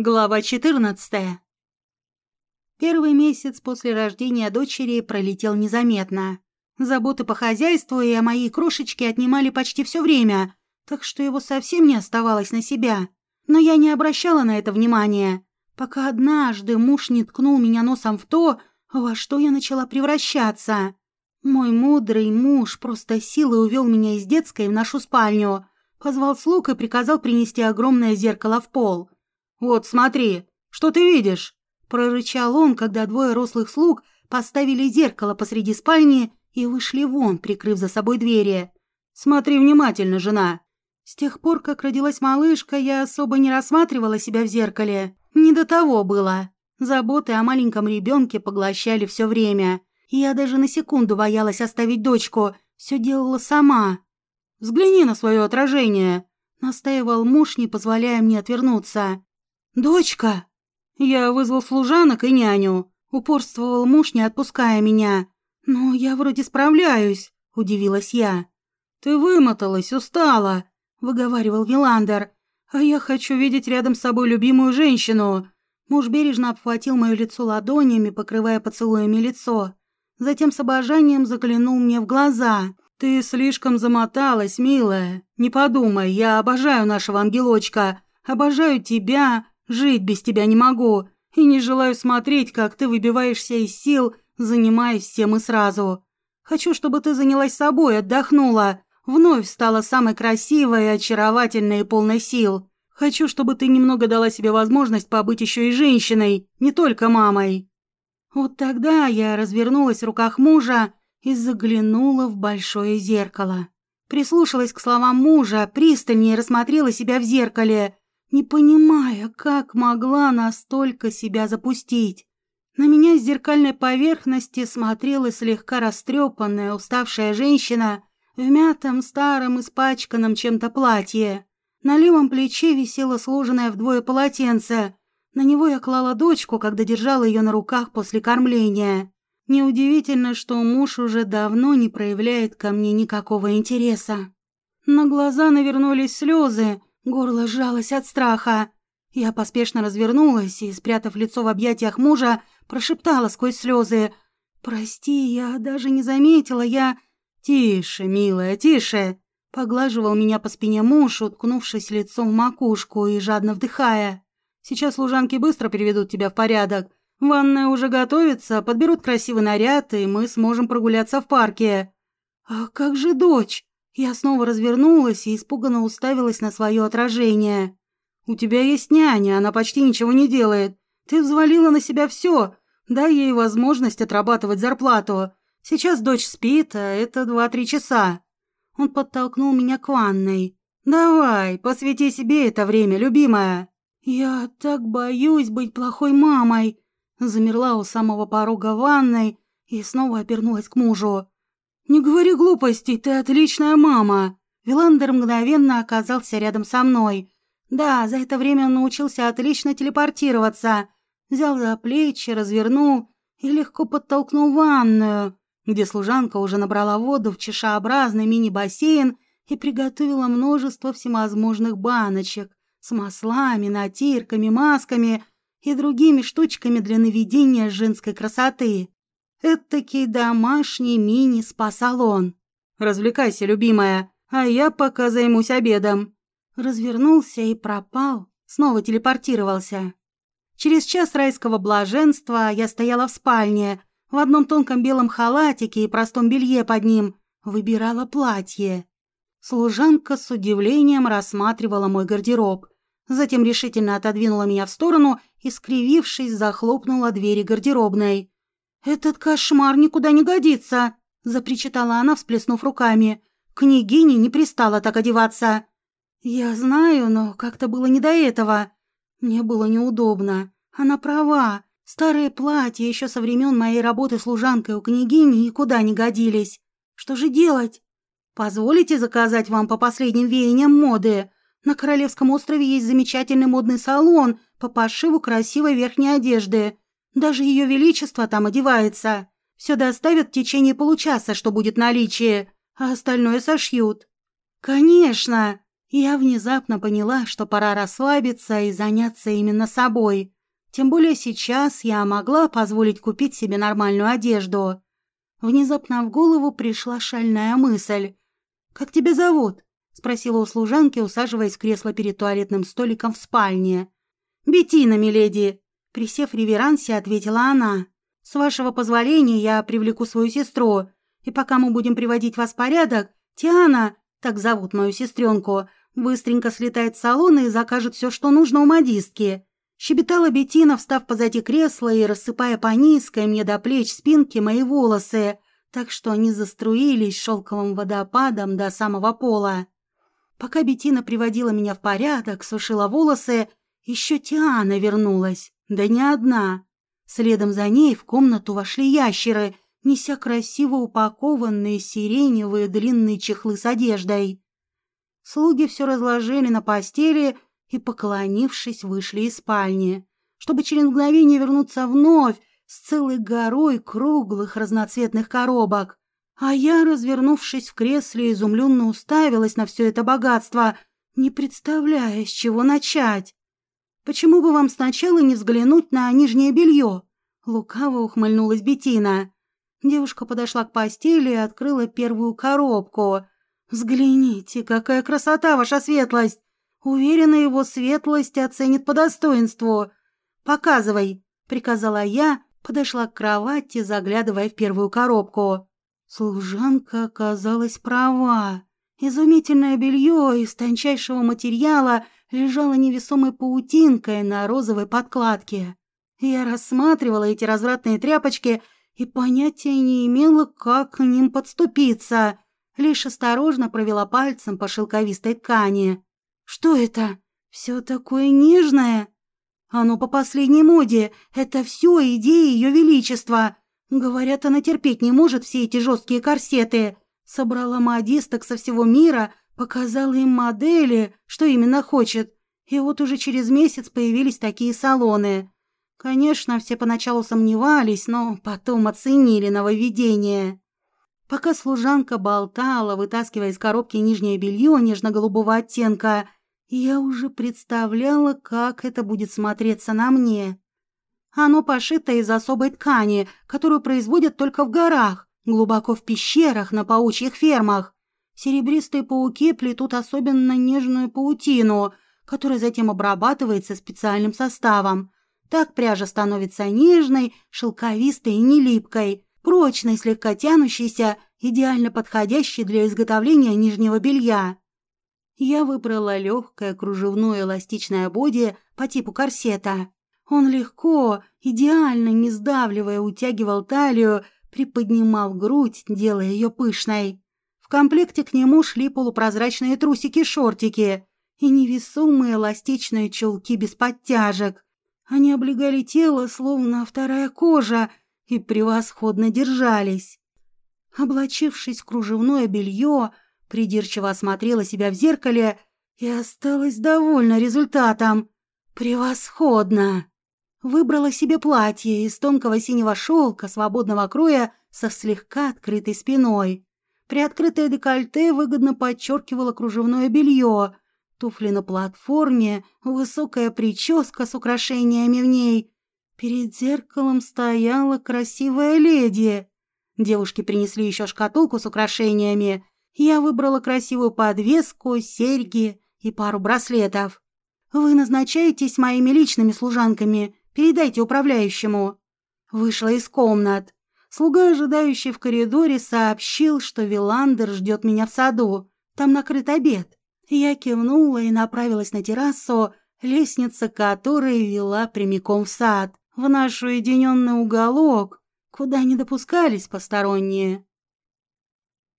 Глава 14. Первый месяц после рождения дочери пролетел незаметно. Заботы по хозяйству и о моей крошечке отнимали почти все время, так что его совсем не оставалось на себя. Но я не обращала на это внимания, пока однажды муж не ткнул меня носом в то, во что я начала превращаться. Мой мудрый муж просто силой увел меня из детской в нашу спальню, позвал слуг и приказал принести огромное зеркало в пол – «Вот, смотри, что ты видишь?» – прорычал он, когда двое рослых слуг поставили зеркало посреди спальни и вышли вон, прикрыв за собой двери. «Смотри внимательно, жена!» С тех пор, как родилась малышка, я особо не рассматривала себя в зеркале. Не до того было. Заботы о маленьком ребенке поглощали все время. Я даже на секунду боялась оставить дочку. Все делала сама. «Взгляни на свое отражение», — настаивал муж, не позволяя мне отвернуться. «Дочка!» Я вызвал служанок и няню. Упорствовал муж, не отпуская меня. «Но я вроде справляюсь», — удивилась я. «Ты вымоталась, устала», — выговаривал Виландер. «А я хочу видеть рядом с собой любимую женщину». Муж бережно обхватил мое лицо ладонями, покрывая поцелуями лицо. Затем с обожанием заглянул мне в глаза. «Ты слишком замоталась, милая. Не подумай, я обожаю нашего ангелочка. Обожаю тебя, Жить без тебя не могу и не желаю смотреть, как ты выбиваешься из сил, занимаясь всем и сразу. Хочу, чтобы ты занялась собой, отдохнула, вновь стала самой красивой, очаровательной и полной сил. Хочу, чтобы ты немного дала себе возможность побыть еще и женщиной, не только мамой. Вот тогда я развернулась в руках мужа и заглянула в большое зеркало. Прислушалась к словам мужа, пристальнее рассмотрела себя в зеркале не понимая, как могла настолько себя запустить. На меня с зеркальной поверхности смотрела слегка растрепанная, уставшая женщина в мятом, старом, испачканном чем-то платье. На левом плече висело сложенное вдвое полотенце. На него я клала дочку, когда держала ее на руках после кормления. Неудивительно, что муж уже давно не проявляет ко мне никакого интереса. На глаза навернулись слезы, Горло сжалось от страха. Я поспешно развернулась и, спрятав лицо в объятиях мужа, прошептала сквозь слезы. «Прости, я даже не заметила, я...» «Тише, милая, тише!» Поглаживал меня по спине муж, уткнувшись лицом в макушку и жадно вдыхая. «Сейчас служанки быстро приведут тебя в порядок. Ванная уже готовится, подберут красивый наряд, и мы сможем прогуляться в парке». «А как же дочь?» Я снова развернулась и испуганно уставилась на свое отражение. «У тебя есть няня, она почти ничего не делает. Ты взвалила на себя все. Дай ей возможность отрабатывать зарплату. Сейчас дочь спит, а это два-три часа». Он подтолкнул меня к ванной. «Давай, посвяти себе это время, любимая». «Я так боюсь быть плохой мамой». Замерла у самого порога ванной и снова обернулась к мужу. «Не говори глупостей, ты отличная мама!» Виландер мгновенно оказался рядом со мной. Да, за это время он научился отлично телепортироваться. Взял за плечи, развернул и легко подтолкнул ванную, где служанка уже набрала воду в чашеобразный мини-бассейн и приготовила множество всевозможных баночек с маслами, натирками, масками и другими штучками для наведения женской красоты. Этакий домашний мини-спа-салон. Развлекайся, любимая, а я пока займусь обедом. Развернулся и пропал, снова телепортировался. Через час райского блаженства я стояла в спальне, в одном тонком белом халатике и простом белье под ним, выбирала платье. Служанка с удивлением рассматривала мой гардероб, затем решительно отодвинула меня в сторону и, скривившись, захлопнула двери гардеробной. «Этот кошмар никуда не годится!» – запричитала она, всплеснув руками. «Княгине не пристало так одеваться!» «Я знаю, но как-то было не до этого. Мне было неудобно. Она права. Старые платья еще со времен моей работы служанкой у княгини никуда не годились. Что же делать? Позволите заказать вам по последним веяниям моды? На Королевском острове есть замечательный модный салон по пошиву красивой верхней одежды. Даже ее величество там одевается. Все доставят в течение получаса, что будет наличие, а остальное сошьют». «Конечно!» Я внезапно поняла, что пора расслабиться и заняться именно собой. Тем более сейчас я могла позволить купить себе нормальную одежду. Внезапно в голову пришла шальная мысль. «Как тебя зовут?» — спросила у служанки, усаживаясь в кресло перед туалетным столиком в спальне. «Беттина, миледи!» — присев в реверансе, ответила она. «С вашего позволения я привлеку свою сестру, и пока мы будем приводить вас в порядок, Тиана, так зовут мою сестренку, быстренько слетает в салон и закажет все, что нужно у модистки. Щебетала Бетина, встав позади кресла и рассыпая по низкой мне до плеч спинки мои волосы, так что они заструились шелковым водопадом до самого пола. Пока Бетина приводила меня в порядок, сушила волосы, еще Тиана вернулась, да не одна. Следом за ней в комнату вошли ящеры, неся красиво упакованные сиреневые длинные чехлы с одеждой. Слуги все разложили на постели и, поклонившись, вышли из спальни, чтобы через мгновение вернуться вновь с целой горой круглых разноцветных коробок. А я, развернувшись в кресле, изумленно уставилась на все это богатство, не представляя, с чего начать. «Почему бы вам сначала не взглянуть на нижнее белье?» Лукаво ухмыльнулась Бетина. Девушка подошла к постели и открыла первую коробку — «Взгляните, какая красота, ваша светлость! Уверена, его светлость оценит по достоинству. Показывай!» — приказала я, подошла к кровати, заглядывая в первую коробку. Служанка оказалась права. Изумительное белье из тончайшего материала лежало невесомой паутинкой на розовой подкладке. Я рассматривала эти развратные тряпочки и понятия не имела, как к ним подступиться лишь осторожно провела пальцем по шелковистой ткани. «Что это? Все такое нежное?» «Оно по последней моде. Это все идеи Ее Величества. Говорят, она терпеть не может все эти жесткие корсеты. Собрала модисток со всего мира, показала им модели, что именно хочет. И вот уже через месяц появились такие салоны. Конечно, все поначалу сомневались, но потом оценили нововведение. Пока служанка болтала, вытаскивая из коробки нижнее белье нежно-голубого оттенка, я уже представляла, как это будет смотреться на мне. Оно пошито из особой ткани, которую производят только в горах, глубоко в пещерах, на паучьих фермах. Серебристые пауки плетут особенно нежную паутину, которая затем обрабатывается специальным составом. Так пряжа становится нежной, шелковистой и нелипкой – прочный, слегка тянущийся, идеально подходящий для изготовления нижнего белья. Я выбрала легкое кружевное эластичное боди по типу корсета. Он легко, идеально, не сдавливая, утягивал талию, приподнимал грудь, делая ее пышной. В комплекте к нему шли полупрозрачные трусики-шортики и невесомые эластичные чулки без подтяжек. Они облегали тело, словно вторая кожа, и превосходно держались. Облачившись в кружевное белье, придирчиво осмотрела себя в зеркале и осталась довольна результатом. Превосходно! Выбрала себе платье из тонкого синего шелка свободного кроя со слегка открытой спиной. Приоткрытое декольте выгодно подчеркивало кружевное белье, туфли на платформе, высокая прическа с украшениями в ней Перед зеркалом стояла красивая леди. Девушки принесли еще шкатулку с украшениями. Я выбрала красивую подвеску, серьги и пару браслетов. «Вы назначаетесь моими личными служанками. Передайте управляющему». Вышла из комнат. Слуга, ожидающий в коридоре, сообщил, что Виландер ждет меня в саду. Там накрыт обед. Я кивнула и направилась на террасу, лестница которой вела прямиком в сад в наш уединенный уголок, куда не допускались посторонние.